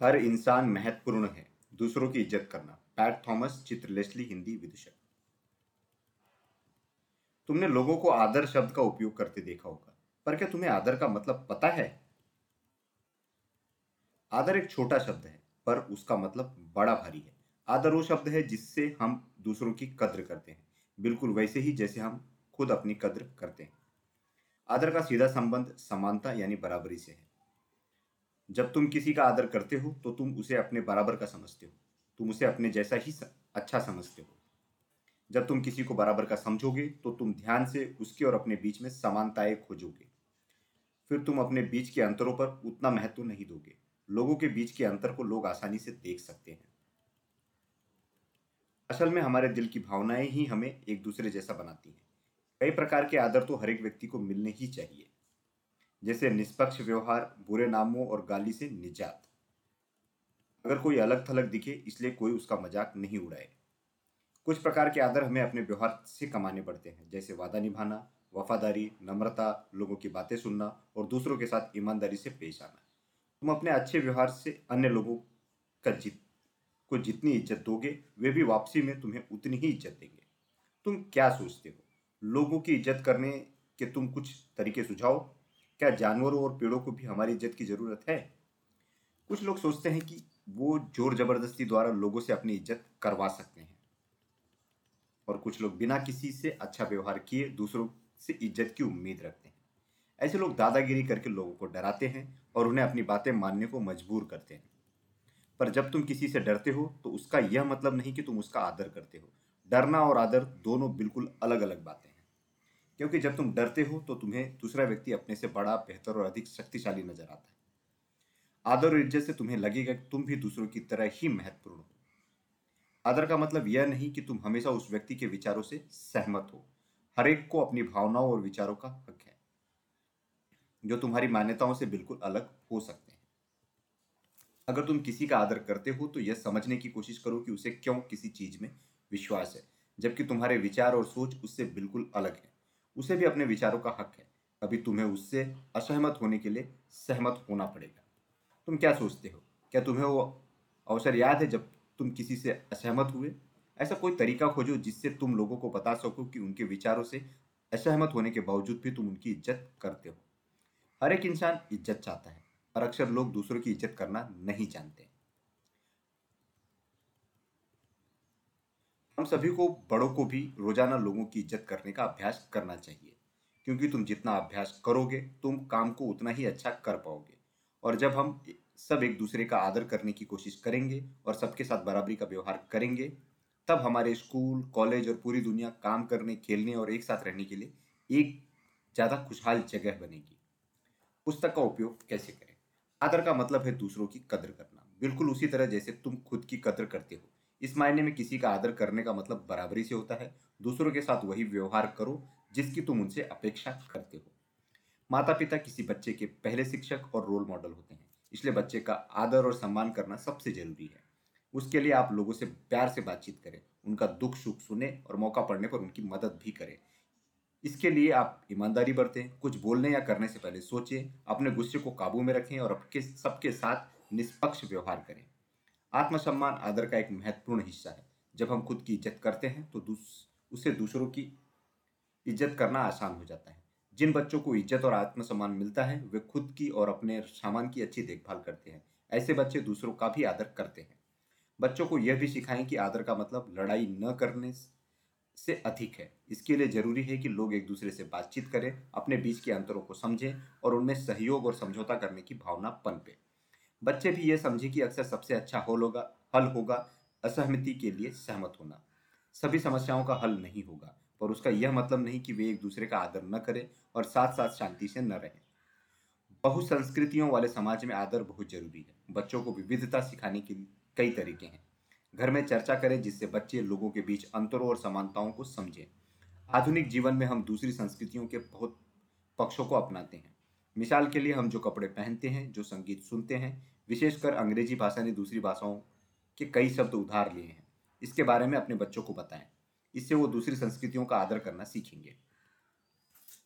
हर इंसान महत्वपूर्ण है, दूसरों की इज़्ज़त करना। Pat Thomas, Chitra Leslie, Hindi विदुषक। तुमने लोगों को आदर शब्द का उपयोग करते देखा होगा, पर क्या तुम्हें आदर का मतलब पता है? आदर एक छोटा शब्द है, पर उसका मतलब बड़ा भारी है। आदर वो शब्द है जिससे हम दूसरों की कद्र करते हैं। बिल्कुल वैसे ही जैसे हम खुद अपनी कद्र करते हैं। आदर का सीधा संबंध समानता यानी बराबरी से है। जब तुम किसी का आदर करते हो तो तुम उसे अपने बराबर का समझते हो। तुम उसे अपने जैसा ही अच्छा समझते हो। जब तुम किसी को बराबर का समझोगे तो तुम ध्यान से उसके और अपने बीच में समानताएँ खोजोगे। फिर तुम अपने बीच के अंतरों पर उतना महत्व नहीं दोगे। लोगों के बीच के अंतर को लोग आसानी से देख सकते हैं। असल में हमारे दिल की भावनाएँ ही हमें एक दूसरे जैसा बनाती हैं। कई प्रकार के आदर तो हर एक व्यक्ति को मिलने ही चाहिए। जैसे निष्पक्ष व्यवहार, बुरे नामों और गाली से निजात। अगर कोई अलग थलग दिखे, इसलिए कोई उसका मज़ाक नहीं उड़ाए। कुछ प्रकार के आदर हमें अपने व्यवहार से कमाने पड़ते हैं, जैसे वादा निभाना, वफादारी, नम्रता, लोगों की बातें सुनना और दूसरों के साथ ईमानदारी से पेश आना। तुम अपने अच्छे व्यवहार से अन्य लोगों का जित, को जितनी इज़्ज़त दोगे, वे भी वापसी में तुम्हें उतनी ही इज़्ज़त देंगे। तुम क्या सोचते हो? लोगों की इज़्ज़त करने के तुम कुछ तरीके सुझाओ? क्या जानवरों और पेड़ों को भी हमारी इज़्ज़त की ज़रूरत है? कुछ लोग सोचते हैं कि वो ज़ोर ज़बरदस्ती द्वारा लोगों से अपनी इज़्ज़त करवा सकते हैं। और कुछ लोग बिना किसी से अच्छा व्यवहार किए दूसरों से इज़्ज़त की उम्मीद रखते हैं। ऐसे लोग दादागिरी करके लोगों को डराते हैं और उन्हें अपनी बातें मानने को मजबूर करते हैं। पर जब तुम किसी से डरते हो तो उसका यह मतलब नहीं कि तुम उसका आदर करते हो। डरना और आदर दोनों बिल्कुल अलग अलग बातें क्योंकि जब तुम डरते हो तो तुम्हें दूसरा व्यक्ति अपने से बड़ा, बेहतर और अधिक शक्तिशाली नज़र आता है। आदर और इज़्ज़त से तुम्हें लगेगा कि तुम भी दूसरों की तरह ही महत्वपूर्ण हो। आदर का मतलब यह नहीं कि तुम हमेशा उस व्यक्ति के विचारों से सहमत हो। हर एक को अपनी भावनाओं और विचारों का हक है, जो तुम्हारी मान्यताओं से बिल्कुल अलग हो सकते हैं। अगर तुम किसी का आदर करते हो तो यह समझने की कोशिश करो कि उसे क्यों किसी चीज़ में विश्वास है, जबकि तुम्हारे विचार और सोच उससे बिल्कुल अलग है। उसे भी अपने विचारों का हक है। अभी तुम्हें उससे असहमत होने के लिए सहमत होना पड़ेगा। तुम क्या सोचते हो? क्या तुम्हें वो अवसर याद है जब तुम किसी से असहमत हुए? ऐसा कोई तरीका खोजो जिससे तुम लोगों को बता सको कि उनके विचारों से असहमत होने के बावजूद भी तुम उनकी इज़्ज़त करते हो। हर एक इंसान इज़्ज़त चाहता है पर अक्सर लोग दूसरों की इज़्ज़त करना नहीं जानते। हम सभी को, बड़ों को भी रोज़ाना लोगों की इज़्ज़त करने का अभ्यास करना चाहिए। क्योंकि तुम जितना अभ्यास करोगे, तुम काम को उतना ही अच्छा कर पाओगे। और जब हम सब एक दूसरे का आदर करने की कोशिश करेंगे और सबके साथ बराबरी का व्यवहार करेंगे, तब हमारे स्कूल, कॉलेज और पूरी दुनिया काम करने, खेलने और एक साथ रहने के लिए एक ज़्यादा खुशहाल जगह बनेगी। पुस्तक का उपयोग कैसे करें? आदर का मतलब है दूसरों की कदर करना। बिल्कुल उसी तरह जैसे तुम खुद की कदर करते हो। इस मायने में किसी का आदर करने का मतलब बराबरी से होता है। दूसरों के साथ वही व्यवहार करो, जिसकी तुम उनसे अपेक्षा करते हो। माता पिता किसी बच्चे के पहले शिक्षक और रोल मॉडल होते हैं, इसलिए बच्चे का आदर और सम्मान करना सबसे ज़रूरी है। उसके लिए आप लोगों से प्यार से बातचीत करें, उनका दुख सुख सुने और मौका पड़ने पर उनकी मदद भी करें। इसके लिए आप ईमानदारी बरतें, कुछ बोलने या करने से पहले सोचें, अपने गुस्से को काबू में रखें और आपके सबके साथ निष्पक्ष व्यवहार करें। आत्मसम्मान आदर का एक महत्वपूर्ण हिस्सा है। जब हम खुद की इज़्ज़त करते हैं तो दूस, उसे दूसरों की इज़्ज़त करना आसान हो जाता है। जिन बच्चों को इज़्ज़त और आत्मसम्मान मिलता है वे खुद की और अपने सामान की अच्छी देखभाल करते हैं। ऐसे बच्चे दूसरों का भी आदर करते हैं। बच्चों को यह भी सिखाएँ कि आदर का मतलब लड़ाई न करने से अधिक है। इसके लिए ज़रूरी है कि लोग एक दूसरे से बातचीत करें अपने बीच के अंतरों को समझें और उनमें सहयोग और समझौता करने की भावना पनपे। बच्चे भी यह समझे कि अक्सर सबसे अच्छा हल होगा हल होगा असहमति के लिए सहमत होना। सभी समस्याओं का हल नहीं होगा, पर उसका यह मतलब नहीं कि वे एक दूसरे का आदर न करें और साथ साथ शांति से न रहें। बहुसंस्कृतियों वाले समाज में आदर बहुत ज़रूरी है। बच्चों को विविधता सिखाने के कई तरीके हैं। घर में चर्चा करें जिससे बच्चे लोगों के बीच अंतरों और समानताओं को समझें। आधुनिक जीवन में हम दूसरी संस्कृतियों के बहुत पक्षों को अपनाते हैं। मिसाल के लिए हम जो कपड़े पहनते हैं, जो संगीत सुनते हैं, विशेषकर अंग्रेज़ी भाषा ने दूसरी भाषाओं के कई शब्द उधार लिए हैं। इसके बारे में अपने बच्चों को बताएँ। इससे वो दूसरी संस्कृतियों का आदर करना सीखेंगे।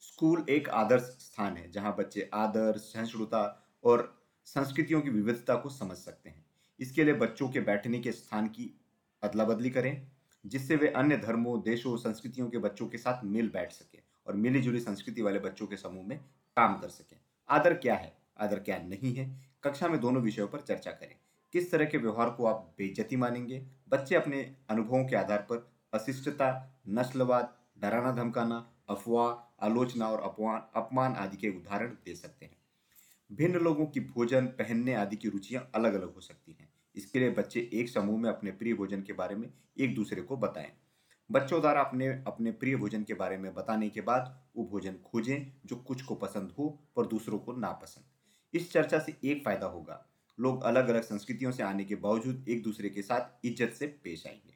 स्कूल एक आदर्श स्थान है, जहाँ बच्चे आदर, सहिष्णुता और संस्कृतियों की विविधता को समझ सकते हैं। इसके लिए बच्चों के बैठने के स्थान की अदला बदली करें, जिससे वे अन्य धर्मों, देशों संस्कृतियों के बच्चों के साथ मिल बैठ सकें और मिली जुली संस्कृति वाले बच्चों के समूह में काम कर सकें। आदर क्या है, आदर क्या नहीं है, कक्षा में दोनों विषयों पर चर्चा करें। किस तरह के व्यवहार को आप बेइज्जती मानेंगे? बच्चे अपने अनुभवों के आधार पर अशिष्टता, नस्लवाद, डराना धमकाना, अफवाह, आलोचना और अपमान अपमान आदि के उदाहरण दे सकते हैं। भिन्न लोगों की भोजन, पहनने आदि की रुचियाँ अलग अलग हो सकती हैं। इसके लिए बच्चे एक समूह में अपने प्रिय भोजन के बारे में एक दूसरे को बताएँ। बच्चों द्वारा अपने अपने प्रिय भोजन के बारे में बताने के बाद वो भोजन खोजें जो कुछ को पसंद हो पर दूसरों को नापसंद इस चर्चा से एक फ़ायदा होगा। लोग अलग अलग संस्कृतियों से आने के बावजूद एक दूसरे के साथ इज़्ज़त से पेश आएँगे।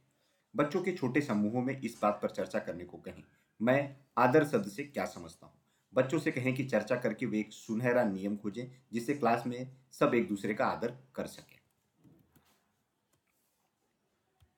बच्चों के छोटे समूहों में इस बात पर चर्चा करने को कहें, मैं आदर शब्द से क्या समझता हूँ? बच्चों से कहें कि चर्चा करके वे एक सुनहरा नियम खोजें जिससे क्लास में सब एक दूसरे का आदर कर सकें।